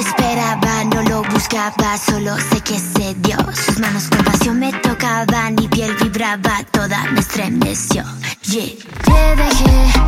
esperaba, no lo buscaba, solo sé que se dio. Sus manos con pasión me tocaban, mi piel vibraba, toda me estremeció. Yeah. Te dejé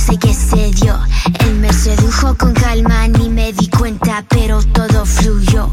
sé qué se dio. Él me sedujo con calma, ni me di cuenta, pero todo fluyó.